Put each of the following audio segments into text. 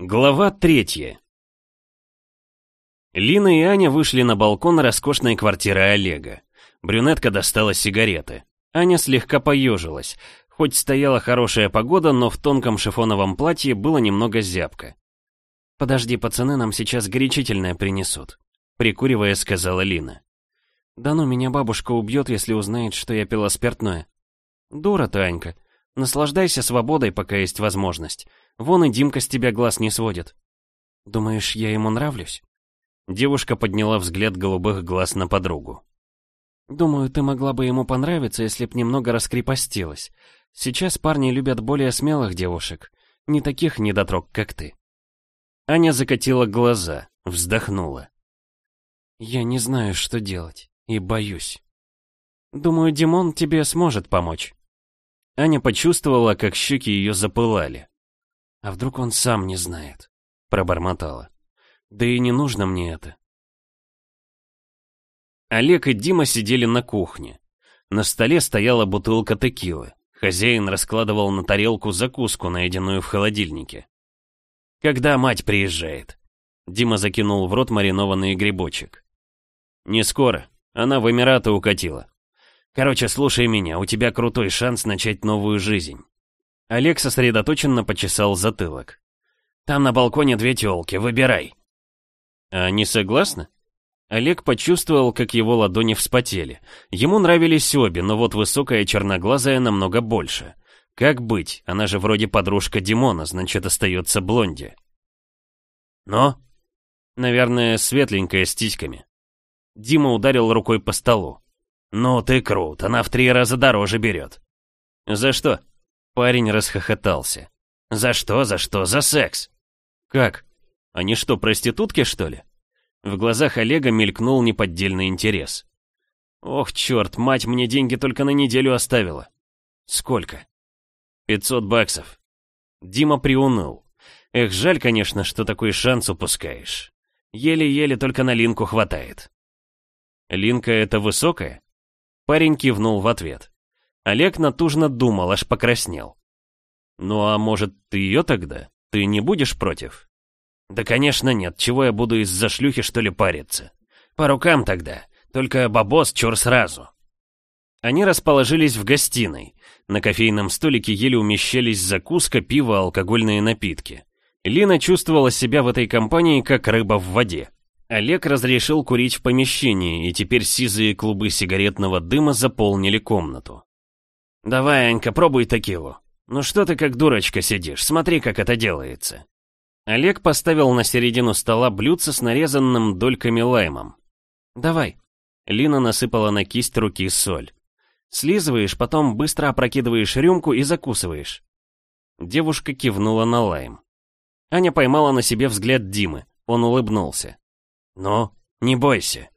Глава третья. Лина и Аня вышли на балкон роскошной квартиры Олега. Брюнетка достала сигареты. Аня слегка поежилась. Хоть стояла хорошая погода, но в тонком шифоновом платье было немного зябко. «Подожди, пацаны нам сейчас горячительное принесут», — прикуривая, сказала Лина. «Да ну, меня бабушка убьет, если узнает, что я пила спиртное». «Дура ты, Анька. Наслаждайся свободой, пока есть возможность. Вон и Димка с тебя глаз не сводит. Думаешь, я ему нравлюсь? Девушка подняла взгляд голубых глаз на подругу. Думаю, ты могла бы ему понравиться, если б немного раскрепостилась. Сейчас парни любят более смелых девушек, не таких недотрог, как ты. Аня закатила глаза, вздохнула. Я не знаю, что делать, и боюсь. Думаю, Димон тебе сможет помочь. Аня почувствовала, как щеки ее запылали. А вдруг он сам не знает? Пробормотала. Да и не нужно мне это. Олег и Дима сидели на кухне. На столе стояла бутылка текилы. Хозяин раскладывал на тарелку закуску, найденную в холодильнике. «Когда мать приезжает?» Дима закинул в рот маринованный грибочек. «Не скоро. Она в Эмираты укатила. Короче, слушай меня, у тебя крутой шанс начать новую жизнь. Олег сосредоточенно почесал затылок. «Там на балконе две тёлки, выбирай». «А не согласна?» Олег почувствовал, как его ладони вспотели. Ему нравились обе, но вот высокая черноглазая намного больше. Как быть? Она же вроде подружка Димона, значит, остается блонди. Но? Наверное, светленькая с титьками. Дима ударил рукой по столу. «Ну ты крут, она в три раза дороже берет». «За что?» Парень расхохотался. «За что, за что, за секс?» «Как? Они что, проститутки, что ли?» В глазах Олега мелькнул неподдельный интерес. «Ох, черт, мать мне деньги только на неделю оставила». «Сколько?» «Пятьсот баксов». Дима приуныл. Эх, жаль, конечно, что такой шанс упускаешь. Еле-еле только на Линку хватает. Линка это высокая? Парень кивнул в ответ. Олег натужно думал, аж покраснел. «Ну а может, ты ее тогда? Ты не будешь против?» «Да, конечно, нет. Чего я буду из-за шлюхи, что ли, париться? По рукам тогда. Только бабос чур сразу». Они расположились в гостиной. На кофейном столике еле умещались закуска, пиво, алкогольные напитки. Лина чувствовала себя в этой компании как рыба в воде. Олег разрешил курить в помещении, и теперь сизые клубы сигаретного дыма заполнили комнату. «Давай, Анька, пробуй текилу. Ну что ты как дурочка сидишь, смотри, как это делается». Олег поставил на середину стола блюдце с нарезанным дольками лаймом. «Давай». Лина насыпала на кисть руки соль. Слизываешь, потом быстро опрокидываешь рюмку и закусываешь. Девушка кивнула на лайм. Аня поймала на себе взгляд Димы. Он улыбнулся. «Ну, не бойся».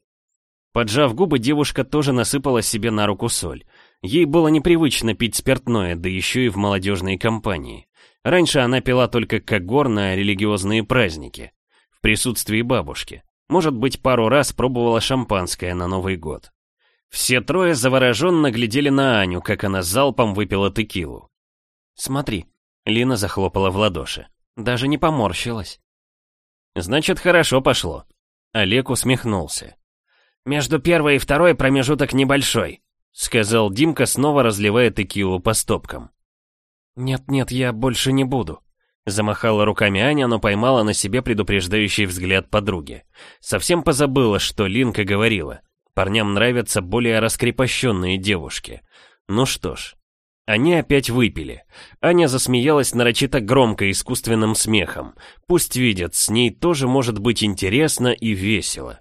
Поджав губы, девушка тоже насыпала себе на руку соль. Ей было непривычно пить спиртное, да еще и в молодежной компании. Раньше она пила только когор на религиозные праздники, в присутствии бабушки. Может быть, пару раз пробовала шампанское на Новый год. Все трое завороженно глядели на Аню, как она залпом выпила текилу. «Смотри», — Лина захлопала в ладоши. Даже не поморщилась. «Значит, хорошо пошло». Олег усмехнулся. «Между первой и второй промежуток небольшой. — сказал Димка, снова разливая текилу по стопкам. «Нет-нет, я больше не буду», — замахала руками Аня, но поймала на себе предупреждающий взгляд подруги. Совсем позабыла, что Линка говорила. Парням нравятся более раскрепощенные девушки. Ну что ж, они опять выпили. Аня засмеялась нарочито громко искусственным смехом. Пусть видят, с ней тоже может быть интересно и весело.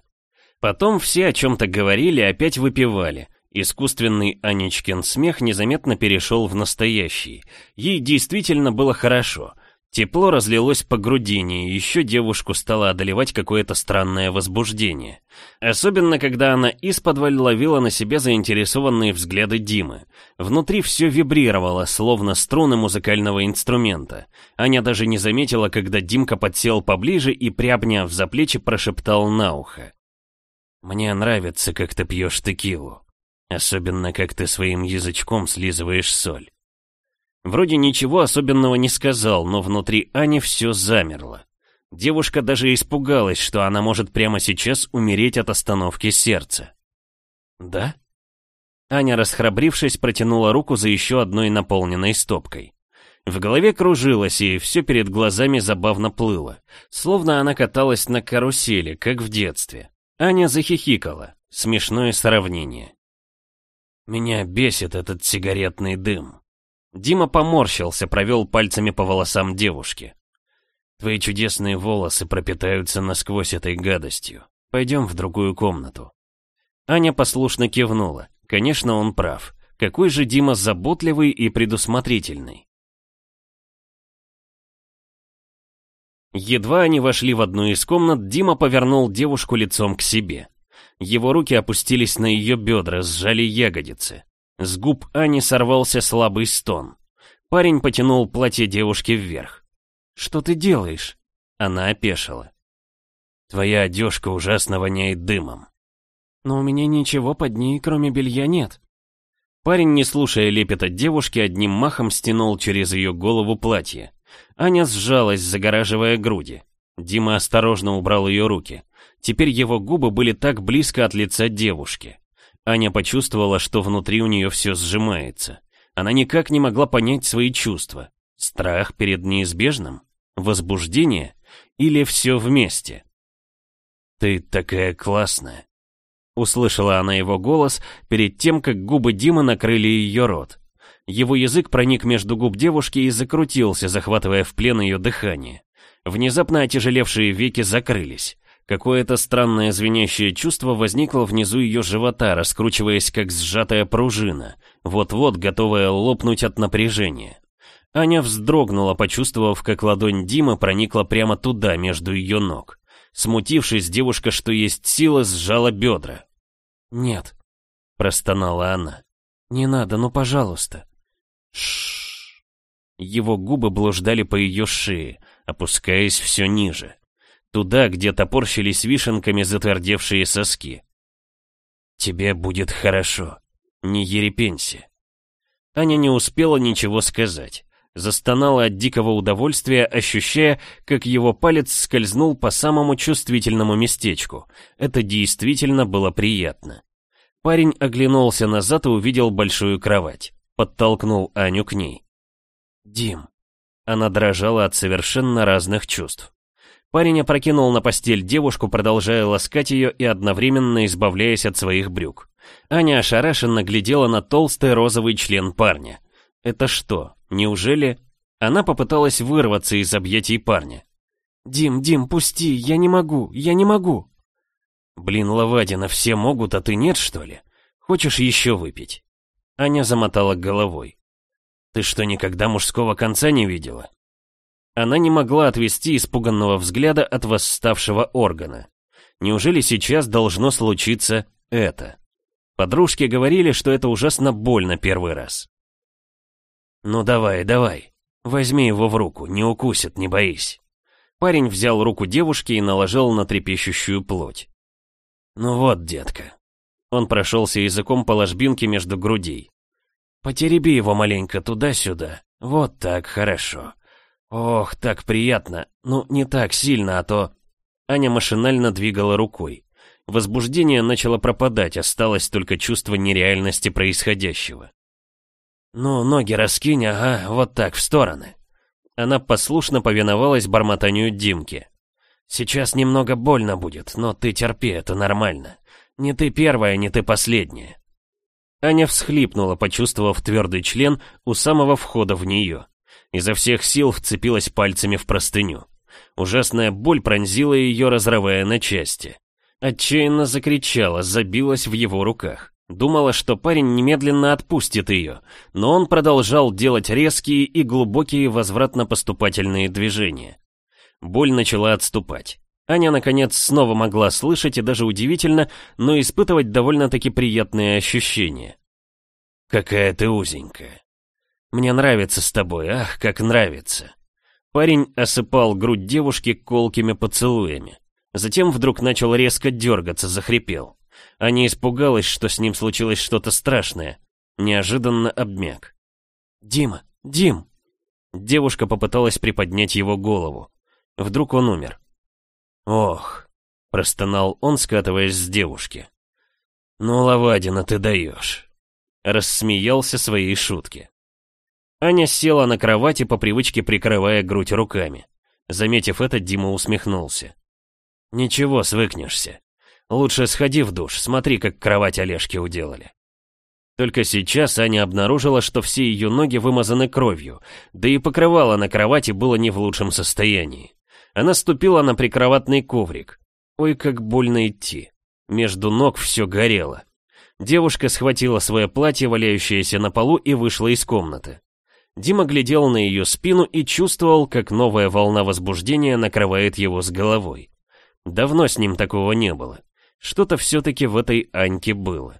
Потом все о чем-то говорили, опять выпивали. Искусственный Анечкин смех незаметно перешел в настоящий. Ей действительно было хорошо. Тепло разлилось по грудине, и еще девушку стало одолевать какое-то странное возбуждение. Особенно, когда она исподволь ловила на себе заинтересованные взгляды Димы. Внутри все вибрировало, словно струны музыкального инструмента. Аня даже не заметила, когда Димка подсел поближе и, приобняв за плечи, прошептал на ухо. «Мне нравится, как ты пьешь текилу». Особенно, как ты своим язычком слизываешь соль. Вроде ничего особенного не сказал, но внутри Ани все замерло. Девушка даже испугалась, что она может прямо сейчас умереть от остановки сердца. «Да?» Аня, расхрабрившись, протянула руку за еще одной наполненной стопкой. В голове кружилось, и все перед глазами забавно плыло, словно она каталась на карусели, как в детстве. Аня захихикала. Смешное сравнение. Меня бесит этот сигаретный дым. Дима поморщился, провел пальцами по волосам девушки. Твои чудесные волосы пропитаются насквозь этой гадостью. Пойдем в другую комнату. Аня послушно кивнула. Конечно, он прав. Какой же Дима заботливый и предусмотрительный. Едва они вошли в одну из комнат, Дима повернул девушку лицом к себе. Его руки опустились на ее бедра, сжали ягодицы. С губ Ани сорвался слабый стон. Парень потянул платье девушки вверх. «Что ты делаешь?» Она опешила. «Твоя одежка ужасно воняет дымом». «Но у меня ничего под ней, кроме белья, нет». Парень, не слушая лепета девушки, одним махом стянул через ее голову платье. Аня сжалась, загораживая груди. Дима осторожно убрал ее руки. Теперь его губы были так близко от лица девушки. Аня почувствовала, что внутри у нее все сжимается. Она никак не могла понять свои чувства. Страх перед неизбежным? Возбуждение? Или все вместе? «Ты такая классная!» Услышала она его голос перед тем, как губы Димы накрыли ее рот. Его язык проник между губ девушки и закрутился, захватывая в плен ее дыхание. Внезапно отяжелевшие веки закрылись. Какое-то странное звенящее чувство возникло внизу ее живота, раскручиваясь как сжатая пружина, вот-вот готовая лопнуть от напряжения. Аня вздрогнула, почувствовав, как ладонь Димы проникла прямо туда, между ее ног. Смутившись, девушка, что есть сила, сжала бедра. «Нет», — простонала она. «Не надо, ну пожалуйста». Шш. Его губы блуждали по ее шее, опускаясь все ниже. Туда, где топорщились вишенками затвердевшие соски. «Тебе будет хорошо. Не ерепенься». Аня не успела ничего сказать. Застонала от дикого удовольствия, ощущая, как его палец скользнул по самому чувствительному местечку. Это действительно было приятно. Парень оглянулся назад и увидел большую кровать подтолкнул Аню к ней. «Дим». Она дрожала от совершенно разных чувств. Парень опрокинул на постель девушку, продолжая ласкать ее и одновременно избавляясь от своих брюк. Аня ошарашенно глядела на толстый розовый член парня. «Это что, неужели...» Она попыталась вырваться из объятий парня. «Дим, Дим, пусти, я не могу, я не могу!» «Блин, Лавадина, все могут, а ты нет, что ли? Хочешь еще выпить?» Аня замотала головой. «Ты что, никогда мужского конца не видела?» Она не могла отвести испуганного взгляда от восставшего органа. Неужели сейчас должно случиться это? Подружки говорили, что это ужасно больно первый раз. «Ну давай, давай, возьми его в руку, не укусит, не боись». Парень взял руку девушки и наложил на трепещущую плоть. «Ну вот, детка, он прошелся языком по ложбинке между грудей. «Потереби его маленько туда-сюда. Вот так, хорошо. Ох, так приятно. Ну, не так сильно, а то...» Аня машинально двигала рукой. Возбуждение начало пропадать, осталось только чувство нереальности происходящего. «Ну, ноги раскинь, ага, вот так, в стороны». Она послушно повиновалась бормотанию Димки. «Сейчас немного больно будет, но ты терпи, это нормально. Не ты первая, не ты последняя. Аня всхлипнула, почувствовав твердый член у самого входа в нее. Изо всех сил вцепилась пальцами в простыню. Ужасная боль пронзила ее, разрывая на части. Отчаянно закричала, забилась в его руках. Думала, что парень немедленно отпустит ее, но он продолжал делать резкие и глубокие возвратно-поступательные движения. Боль начала отступать. Аня, наконец, снова могла слышать и даже удивительно, но испытывать довольно-таки приятные ощущения. «Какая ты узенькая. Мне нравится с тобой, ах, как нравится». Парень осыпал грудь девушки колкими поцелуями. Затем вдруг начал резко дергаться, захрипел. Аня испугалась, что с ним случилось что-то страшное. Неожиданно обмяк. «Дима! Дим!» Девушка попыталась приподнять его голову. Вдруг он умер. «Ох», — простонал он, скатываясь с девушки. «Ну, Лавадина, ты даешь», — рассмеялся своей шутке. Аня села на кровати, по привычке прикрывая грудь руками. Заметив это, Дима усмехнулся. «Ничего, свыкнешься. Лучше сходи в душ, смотри, как кровать Олежки уделали». Только сейчас Аня обнаружила, что все ее ноги вымазаны кровью, да и покрывало на кровати было не в лучшем состоянии. Она ступила на прикроватный коврик. Ой, как больно идти. Между ног все горело. Девушка схватила свое платье, валяющееся на полу, и вышла из комнаты. Дима глядел на ее спину и чувствовал, как новая волна возбуждения накрывает его с головой. Давно с ним такого не было. Что-то все-таки в этой Аньке было.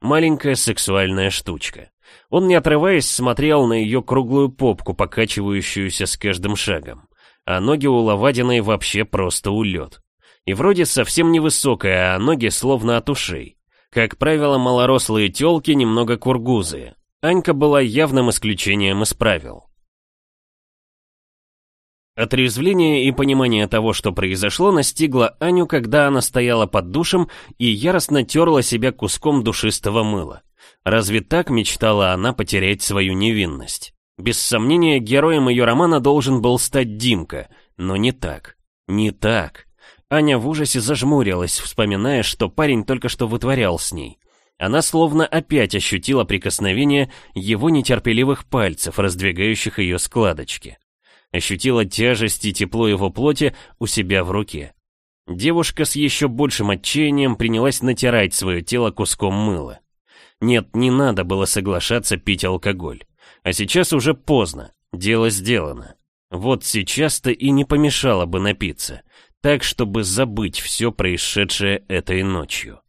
Маленькая сексуальная штучка. Он, не отрываясь, смотрел на ее круглую попку, покачивающуюся с каждым шагом. А ноги у Лавадиной вообще просто улет. И вроде совсем невысокая, а ноги словно от ушей. Как правило, малорослые тёлки немного кургузые. Анька была явным исключением из правил. Отрезвление и понимание того, что произошло, настигло Аню, когда она стояла под душем и яростно терла себя куском душистого мыла. Разве так мечтала она потерять свою невинность? Без сомнения, героем ее романа должен был стать Димка, но не так. Не так. Аня в ужасе зажмурилась, вспоминая, что парень только что вытворял с ней. Она словно опять ощутила прикосновение его нетерпеливых пальцев, раздвигающих ее складочки ощутила тяжесть и тепло его плоти у себя в руке. Девушка с еще большим отчаянием принялась натирать свое тело куском мыла. Нет, не надо было соглашаться пить алкоголь. А сейчас уже поздно, дело сделано. Вот сейчас-то и не помешало бы напиться, так, чтобы забыть все происшедшее этой ночью.